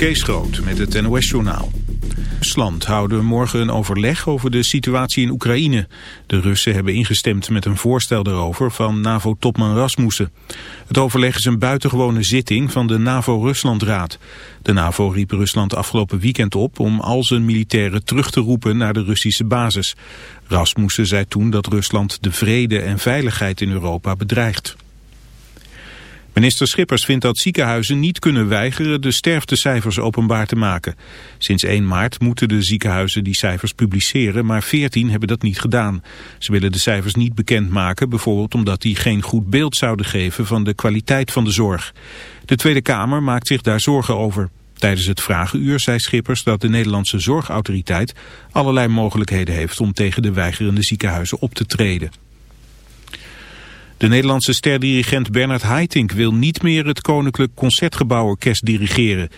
Kees Groot met het NOS-journaal. Rusland houden morgen een overleg over de situatie in Oekraïne. De Russen hebben ingestemd met een voorstel daarover van NAVO-topman Rasmussen. Het overleg is een buitengewone zitting van de NAVO-Ruslandraad. De NAVO riep Rusland afgelopen weekend op om al zijn militairen terug te roepen naar de Russische basis. Rasmussen zei toen dat Rusland de vrede en veiligheid in Europa bedreigt. Minister Schippers vindt dat ziekenhuizen niet kunnen weigeren de sterftecijfers openbaar te maken. Sinds 1 maart moeten de ziekenhuizen die cijfers publiceren, maar 14 hebben dat niet gedaan. Ze willen de cijfers niet bekendmaken, bijvoorbeeld omdat die geen goed beeld zouden geven van de kwaliteit van de zorg. De Tweede Kamer maakt zich daar zorgen over. Tijdens het vragenuur zei Schippers dat de Nederlandse Zorgautoriteit allerlei mogelijkheden heeft om tegen de weigerende ziekenhuizen op te treden. De Nederlandse sterdirigent Bernard Haitink wil niet meer het Koninklijk Concertgebouworkest dirigeren.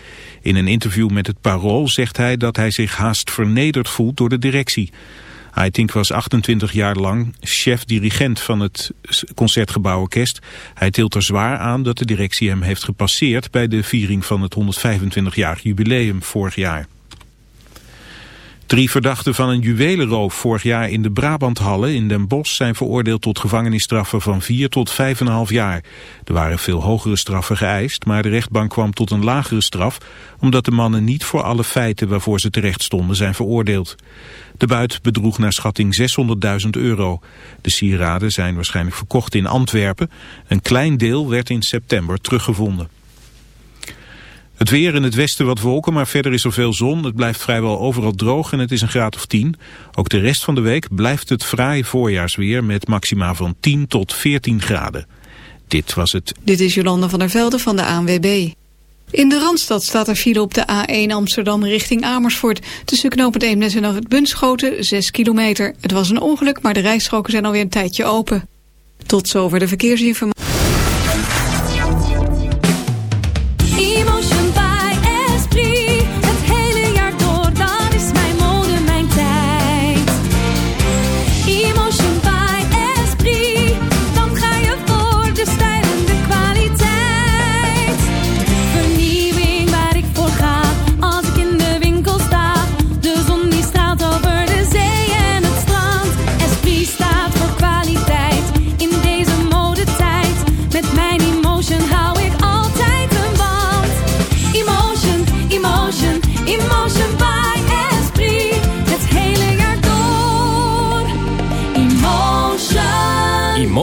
In een interview met het Parool zegt hij dat hij zich haast vernederd voelt door de directie. Haitink was 28 jaar lang chef-dirigent van het Concertgebouworkest. Hij tilt er zwaar aan dat de directie hem heeft gepasseerd bij de viering van het 125-jarig jubileum vorig jaar. Drie verdachten van een juwelenroof vorig jaar in de Brabanthallen in Den Bosch zijn veroordeeld tot gevangenisstraffen van 4 tot 5,5 jaar. Er waren veel hogere straffen geëist, maar de rechtbank kwam tot een lagere straf omdat de mannen niet voor alle feiten waarvoor ze terecht stonden zijn veroordeeld. De buit bedroeg naar schatting 600.000 euro. De sieraden zijn waarschijnlijk verkocht in Antwerpen. Een klein deel werd in september teruggevonden. Het weer in het westen wat wolken, maar verder is er veel zon. Het blijft vrijwel overal droog en het is een graad of 10. Ook de rest van de week blijft het fraai voorjaarsweer met maxima van 10 tot 14 graden. Dit was het. Dit is Jolanda van der Velde van de ANWB. In de Randstad staat er file op de A1 Amsterdam richting Amersfoort. Tussen knooppunt Eemnes en het Bunschoten 6 kilometer. Het was een ongeluk, maar de rijstroken zijn alweer een tijdje open. Tot zover de verkeersinformatie.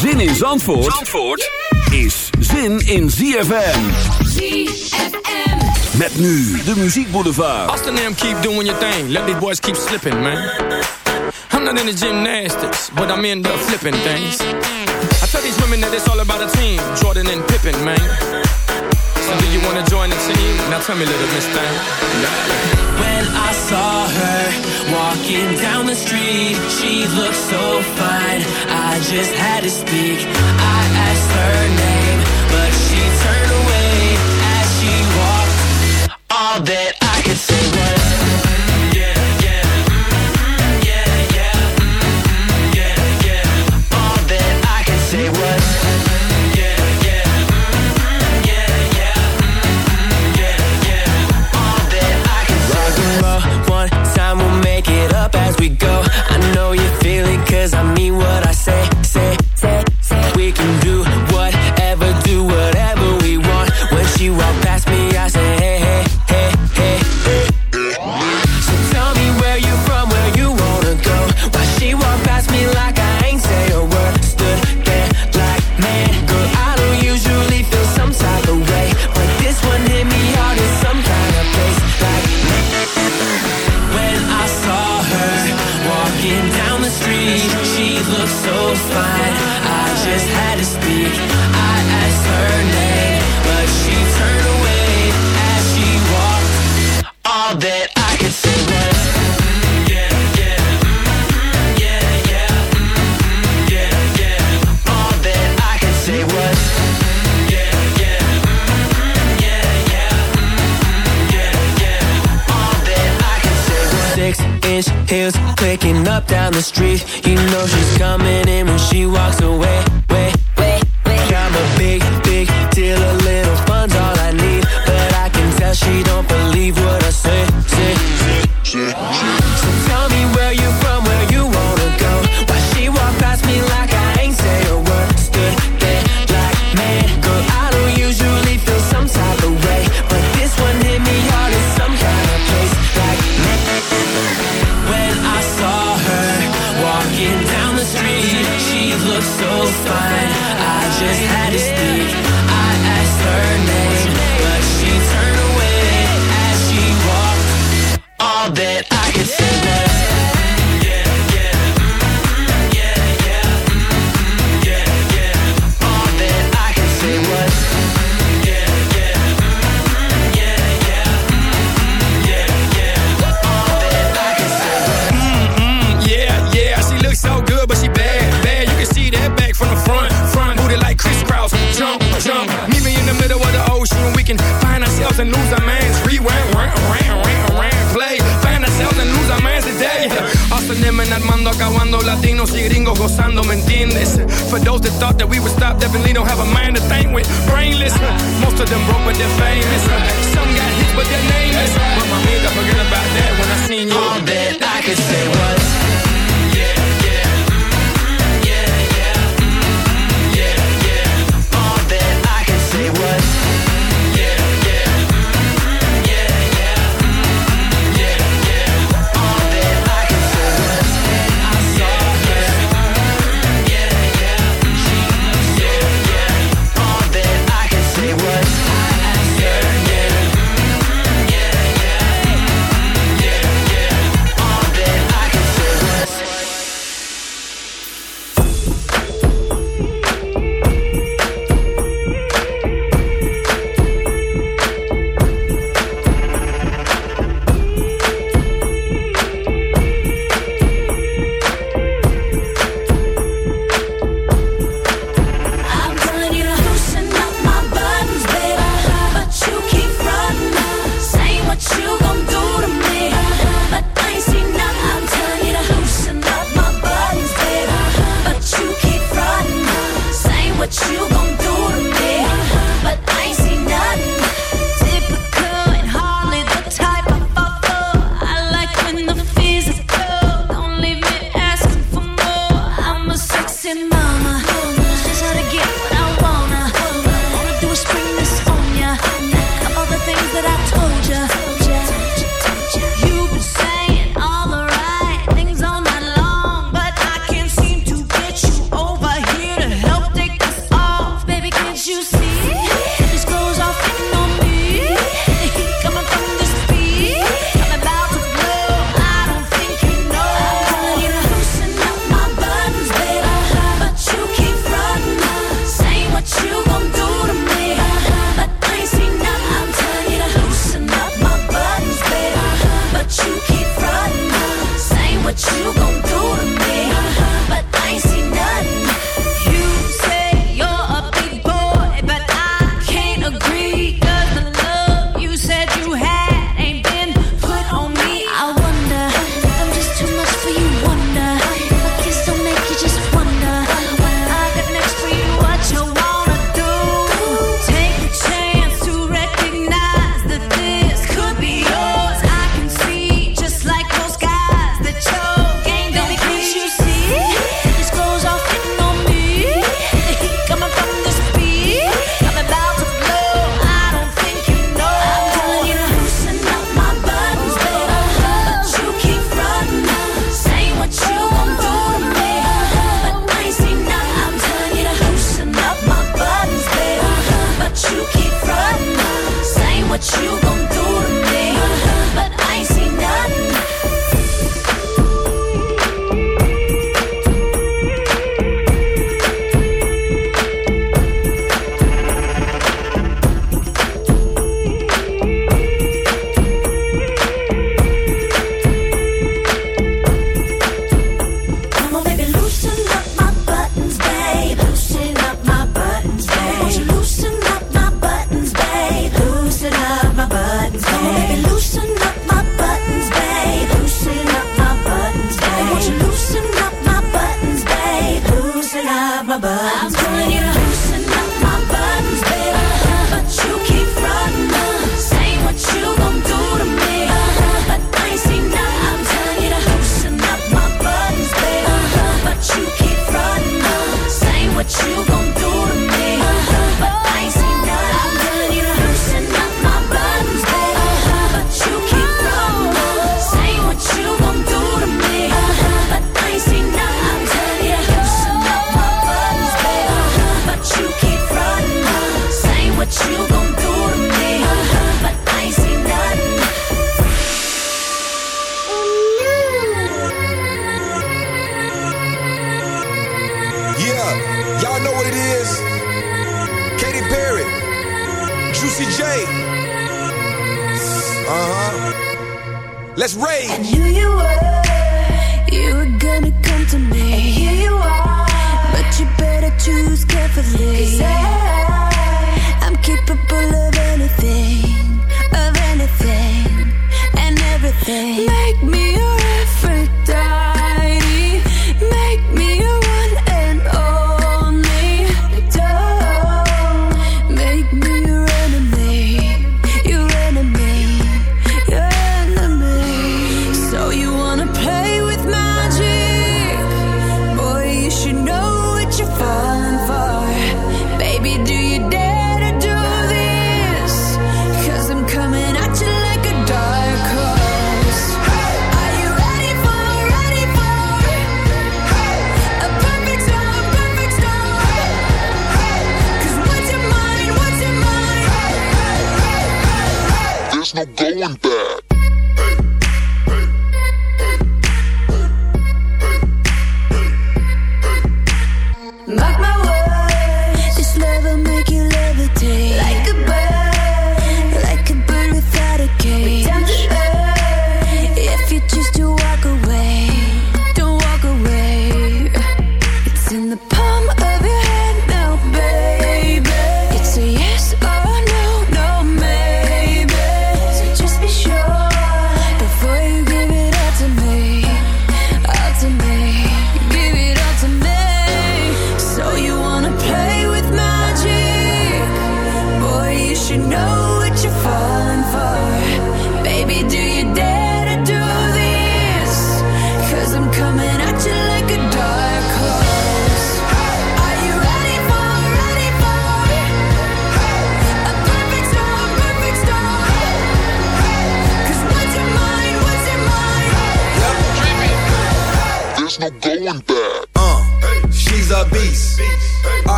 Zin in Zandvoort, Zandvoort is zin in ZFM. ZFM. Met nu de muziekboulevard. Austin them keep doing your thing. Let these boys keep slipping, man. I'm not into gymnastics, but I'm into flipping things. I tell these women that it's all about a team. Jordan and Pippen, man. Do you wanna join the team? Now tell me, little miss thing. When I saw her walking down the street, she looked so fine. I just had to speak. I asked her name, but she turned away as she walked. All that I could say was. we go. I know you feel it cause I mean what I say, say, say, say. We can do whatever, do whatever we want when she walk back. heels clicking up down the street. You know she's coming in when she walks away. Wait, wait, wait. I'm a big, big deal. A little fun's all I need, but I can tell she don't believe what I say. Say, say, say. say. acabando latinos y gringos gozando, ¿me entiendes? For those that thought that we would stop, definitely don't have a mind to think with. Brainless, most of them broke but they're famous. Some got hit but their name is. But my made forget about that when I seen you. All that I could say was. she's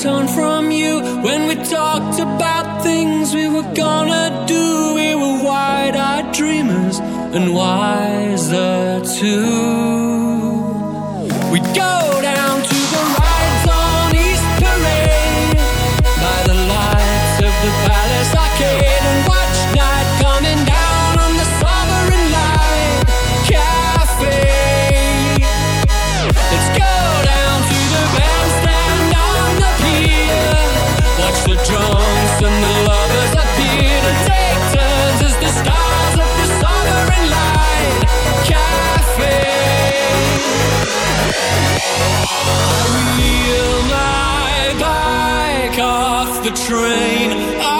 I'd torn from train. Up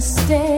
make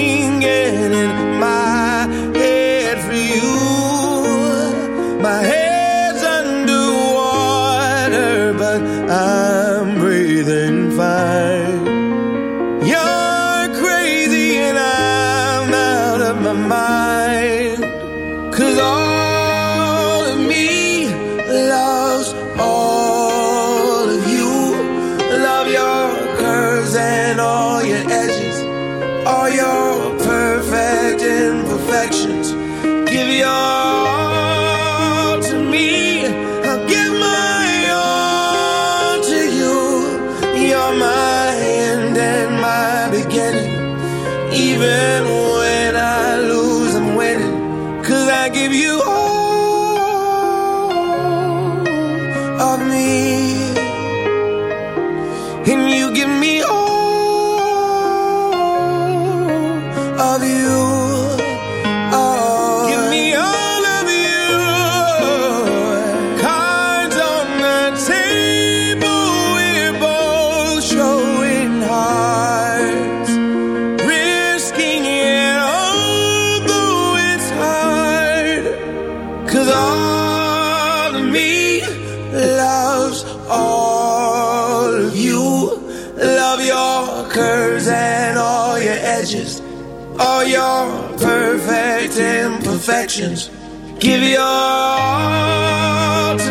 All of you. Love your curves and all your edges, all your perfect imperfections. Give your all to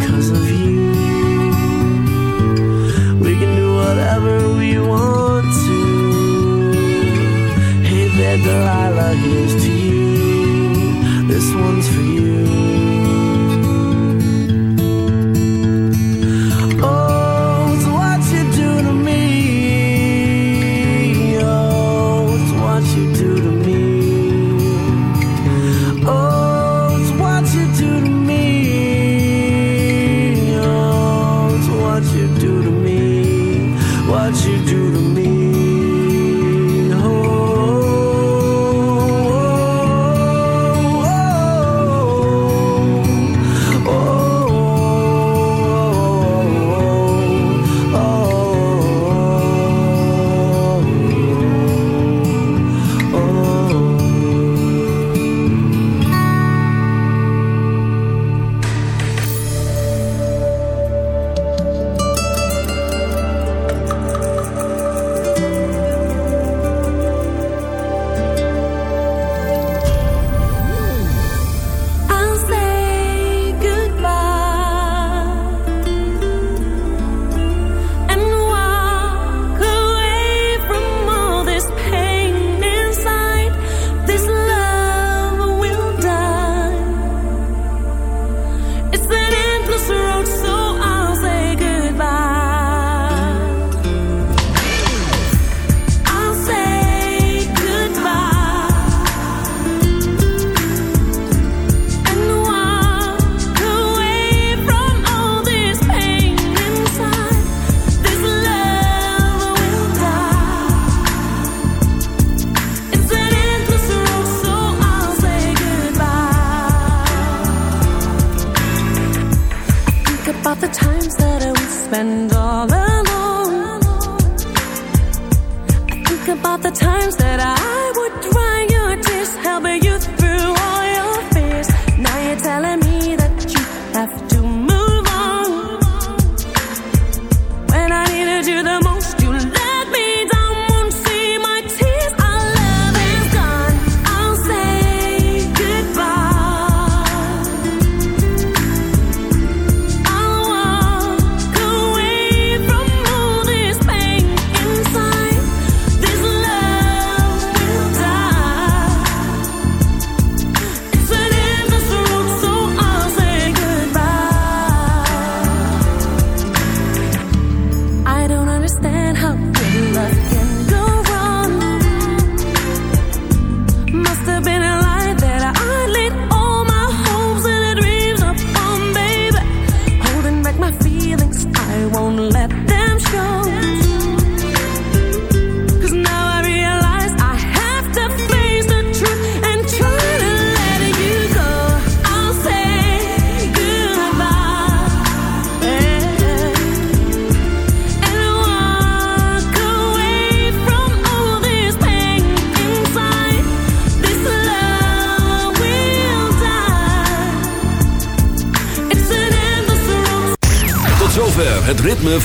spend